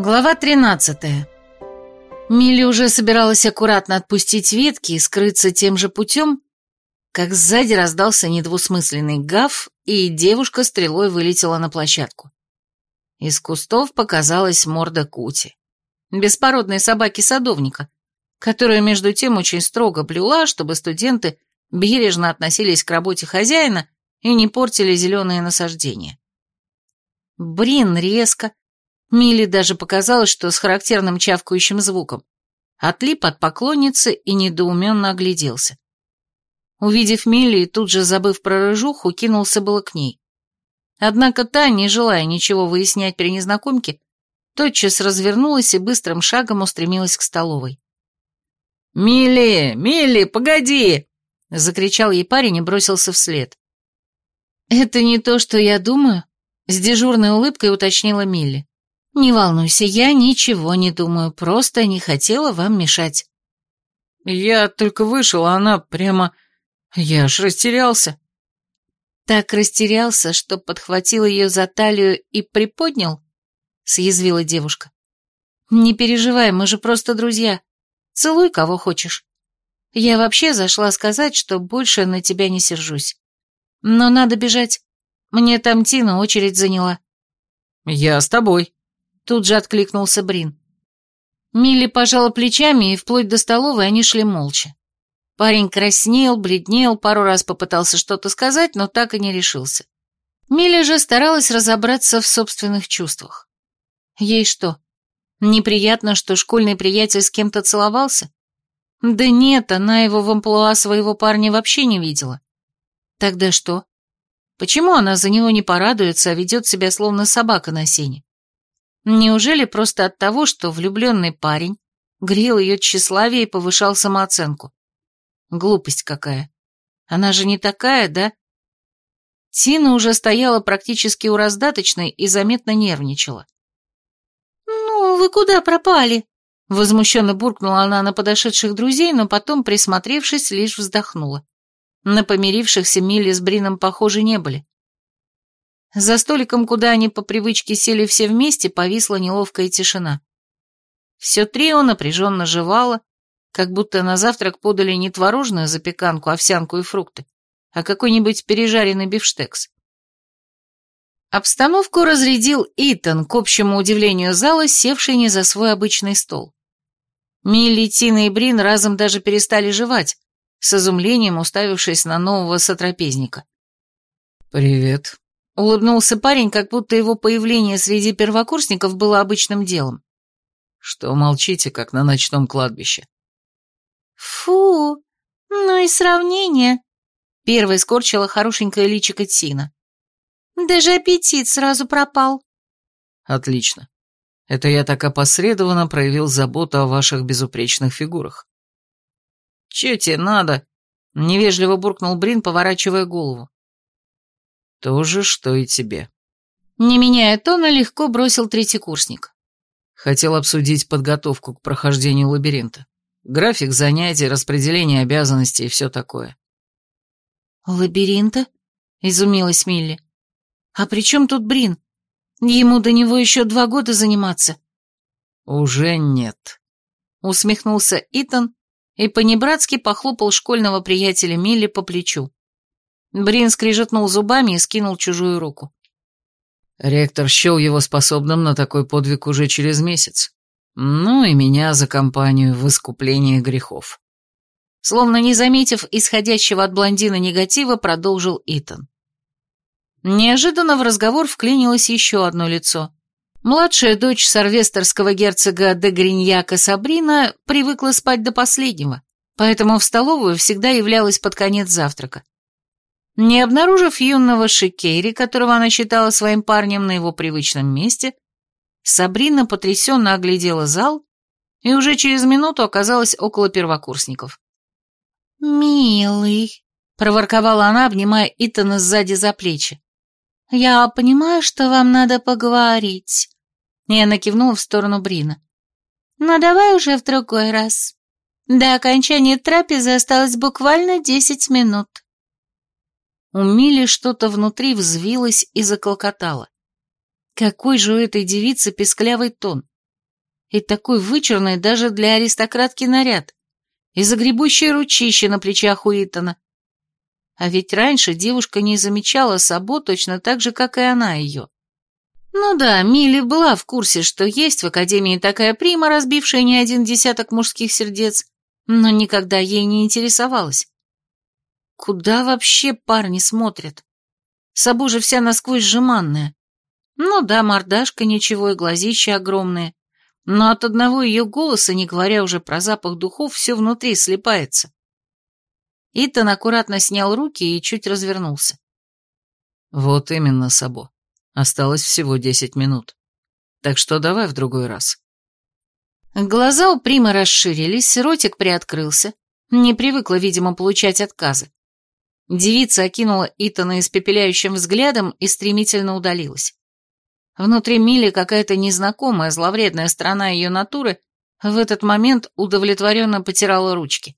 Глава 13. Милли уже собиралась аккуратно отпустить ветки и скрыться тем же путем, как сзади раздался недвусмысленный гав, и девушка стрелой вылетела на площадку. Из кустов показалась морда Кути, беспородной собаки-садовника, которая между тем очень строго блюла, чтобы студенты бережно относились к работе хозяина и не портили зеленые насаждения. Брин резко, Милли даже показалось, что с характерным чавкающим звуком, отлип от поклонницы и недоуменно огляделся. Увидев Милли и тут же забыв про рыжуху, кинулся было к ней. Однако та, не желая ничего выяснять при незнакомке, тотчас развернулась и быстрым шагом устремилась к столовой. «Милли! Милли, погоди!» — закричал ей парень и бросился вслед. «Это не то, что я думаю», — с дежурной улыбкой уточнила Милли. «Не волнуйся, я ничего не думаю, просто не хотела вам мешать». «Я только вышел, а она прямо... Я аж растерялся». «Так растерялся, что подхватил ее за талию и приподнял?» — съязвила девушка. «Не переживай, мы же просто друзья. Целуй кого хочешь. Я вообще зашла сказать, что больше на тебя не сержусь. Но надо бежать. Мне там Тина очередь заняла». «Я с тобой», — тут же откликнулся Брин. Милли пожала плечами, и вплоть до столовой они шли молча. Парень краснел, бледнел, пару раз попытался что-то сказать, но так и не решился. Милли же старалась разобраться в собственных чувствах. Ей что, Неприятно, что школьный приятель с кем-то целовался? Да нет, она его в амплуа своего парня вообще не видела. Тогда что? Почему она за него не порадуется, а ведет себя словно собака на сене? Неужели просто от того, что влюбленный парень грел ее тщеславие и повышал самооценку? Глупость какая. Она же не такая, да? Тина уже стояла практически у раздаточной и заметно нервничала вы куда пропали?» Возмущенно буркнула она на подошедших друзей, но потом, присмотревшись, лишь вздохнула. На помирившихся Милли с Брином, похоже, не были. За столиком, куда они по привычке сели все вместе, повисла неловкая тишина. Все трио напряженно жевало, как будто на завтрак подали не творожную запеканку, овсянку и фрукты, а какой-нибудь пережаренный бифштекс. Обстановку разрядил Итан, к общему удивлению зала, севший не за свой обычный стол. Милли, Тина и Брин разом даже перестали жевать, с изумлением уставившись на нового сотрапезника. «Привет», — улыбнулся парень, как будто его появление среди первокурсников было обычным делом. «Что молчите, как на ночном кладбище?» «Фу, ну и сравнение», — первой скорчила хорошенькая личико Тина. Даже аппетит сразу пропал. Отлично. Это я так опосредованно проявил заботу о ваших безупречных фигурах. Че тебе надо? Невежливо буркнул Брин, поворачивая голову. То же, что и тебе. Не меняя тона, легко бросил третий курсник. Хотел обсудить подготовку к прохождению лабиринта. График занятий, распределение обязанностей и все такое. «Лабиринта?» — изумилась Милли. А при чем тут Брин? Ему до него еще два года заниматься. Уже нет. Усмехнулся Итан и понебратски похлопал школьного приятеля Милли по плечу. Брин скрижетнул зубами и скинул чужую руку. Ректор счел его способным на такой подвиг уже через месяц. Ну и меня за компанию в искуплении грехов. Словно не заметив исходящего от блондина негатива, продолжил Итан. Неожиданно в разговор вклинилось еще одно лицо. Младшая дочь сорвестерского герцога де Гриньяка Сабрина привыкла спать до последнего, поэтому в столовую всегда являлась под конец завтрака. Не обнаружив юного Шикейри, которого она считала своим парнем на его привычном месте, Сабрина потрясенно оглядела зал и уже через минуту оказалась около первокурсников. «Милый», — проворковала она, обнимая Итана сзади за плечи. «Я понимаю, что вам надо поговорить». И она кивнула в сторону Брина. «Но давай уже в другой раз. До окончания трапезы осталось буквально десять минут». У Мили что-то внутри взвилось и заколкотало. Какой же у этой девицы песклявый тон. и такой вычурный даже для аристократки наряд, и загребущее ручище на плечах у Итана. А ведь раньше девушка не замечала Сабо точно так же, как и она ее. Ну да, Милли была в курсе, что есть в Академии такая прима, разбившая не один десяток мужских сердец, но никогда ей не интересовалась. Куда вообще парни смотрят? Сабу же вся насквозь жеманная. Ну да, мордашка ничего и глазища огромные, но от одного ее голоса, не говоря уже про запах духов, все внутри слепается. Итан аккуратно снял руки и чуть развернулся. Вот именно, Сабо. Осталось всего десять минут. Так что давай в другой раз. Глаза у Примы расширились, ротик приоткрылся. Не привыкла, видимо, получать отказы. Девица окинула Итана испепеляющим взглядом и стремительно удалилась. Внутри Мили какая-то незнакомая, зловредная сторона ее натуры в этот момент удовлетворенно потирала ручки.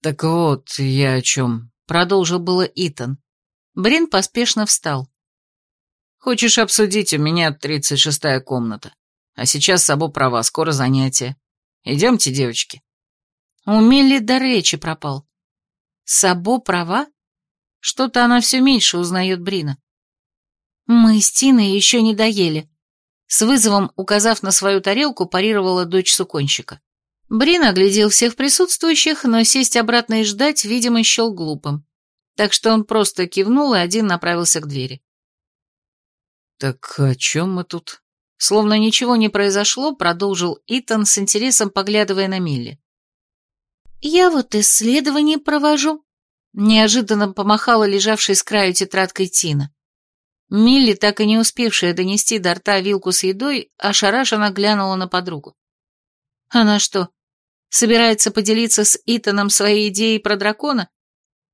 «Так вот, я о чем?» — продолжил было Итан. Брин поспешно встал. «Хочешь обсудить, у меня тридцать шестая комната. А сейчас Сабо права, скоро занятие. Идемте, девочки». У Милли до речи пропал. Сабо права? Что-то она все меньше узнает Брина. Мы с Тиной еще не доели. С вызовом, указав на свою тарелку, парировала дочь суконщика. Брин оглядел всех присутствующих, но сесть обратно и ждать, видимо, счел глупым. Так что он просто кивнул и один направился к двери. «Так о чем мы тут?» Словно ничего не произошло, продолжил Итан с интересом, поглядывая на Милли. «Я вот исследование провожу», — неожиданно помахала лежавшей с краю тетрадкой Тина. Милли, так и не успевшая донести до рта вилку с едой, ошарашенно глянула на подругу. Она что, собирается поделиться с Итаном своей идеей про дракона?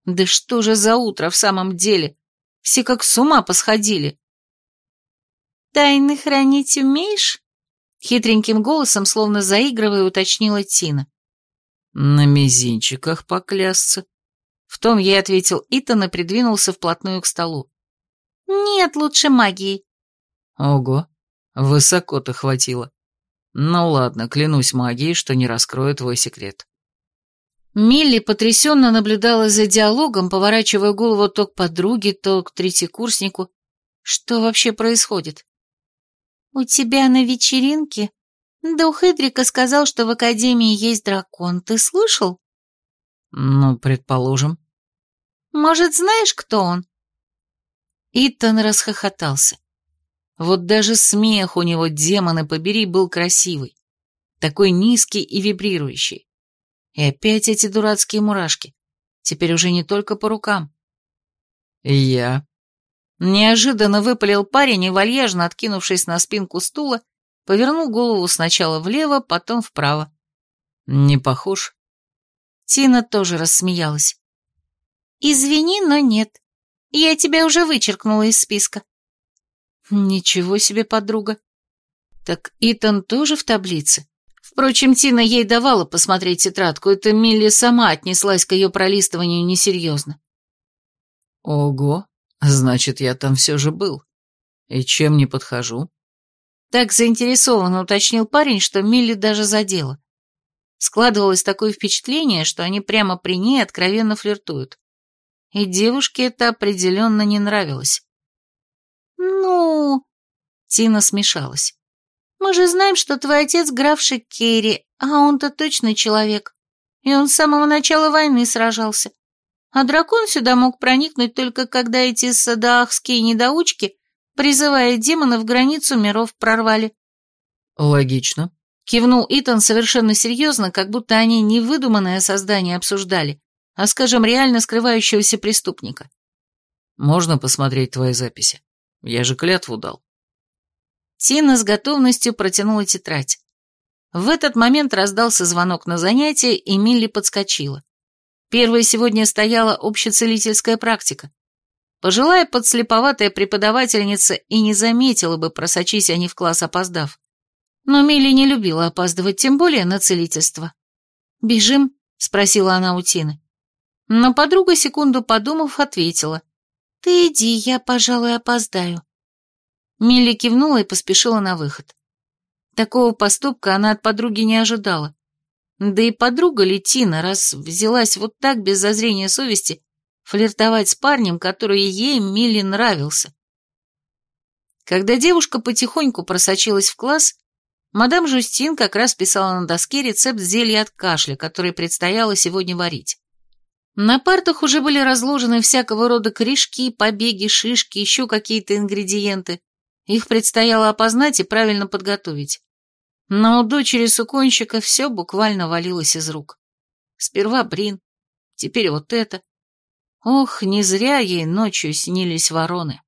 Да что же за утро в самом деле? Все как с ума посходили. «Тайны хранить умеешь?» Хитреньким голосом, словно заигрывая, уточнила Тина. «На мизинчиках поклясться». В том ей ответил Итан и придвинулся вплотную к столу. «Нет, лучше магии». «Ого, высоко-то хватило. Ну ладно, клянусь магией, что не раскрою твой секрет». Милли потрясенно наблюдала за диалогом, поворачивая голову то к подруге, то к третьекурснику. Что вообще происходит? «У тебя на вечеринке Дух Идрика сказал, что в Академии есть дракон. Ты слышал?» «Ну, предположим». «Может, знаешь, кто он?» Итан расхохотался. Вот даже смех у него, демоны побери, был красивый. Такой низкий и вибрирующий. И опять эти дурацкие мурашки. Теперь уже не только по рукам. «Я?» Неожиданно выпалил парень и, вальяжно откинувшись на спинку стула, повернул голову сначала влево, потом вправо. «Не похож?» Тина тоже рассмеялась. «Извини, но нет. Я тебя уже вычеркнула из списка». «Ничего себе, подруга. Так Итан тоже в таблице?» Впрочем, Тина ей давала посмотреть тетрадку, это Милли сама отнеслась к ее пролистыванию несерьезно. «Ого, значит, я там все же был. И чем не подхожу?» Так заинтересованно уточнил парень, что Милли даже задела. Складывалось такое впечатление, что они прямо при ней откровенно флиртуют. И девушке это определенно не нравилось. «Ну...» Тина смешалась. «Мы же знаем, что твой отец граф Керри, а он-то точно человек. И он с самого начала войны сражался. А дракон сюда мог проникнуть только когда эти садаахские недоучки, призывая демонов, границу миров прорвали». «Логично», — кивнул Итан совершенно серьезно, как будто они не выдуманное создание обсуждали, а, скажем, реально скрывающегося преступника. «Можно посмотреть твои записи? Я же клятву дал». Тина с готовностью протянула тетрадь. В этот момент раздался звонок на занятие, и Милли подскочила. Первой сегодня стояла общецелительская практика. Пожилая подслеповатая преподавательница и не заметила бы, просочись они в класс, опоздав. Но Милли не любила опаздывать, тем более на целительство. «Бежим?» — спросила она у Тины. Но подруга, секунду подумав, ответила. «Ты иди, я, пожалуй, опоздаю». Милли кивнула и поспешила на выход. Такого поступка она от подруги не ожидала. Да и подруга Летина, раз взялась вот так, без зазрения совести, флиртовать с парнем, который ей, Миле, нравился. Когда девушка потихоньку просочилась в класс, мадам Жустин как раз писала на доске рецепт зелья от кашля, который предстояло сегодня варить. На партах уже были разложены всякого рода корешки, побеги, шишки, еще какие-то ингредиенты. Их предстояло опознать и правильно подготовить. Но у дочери суконщика все буквально валилось из рук. Сперва Брин, теперь вот это. Ох, не зря ей ночью снились вороны.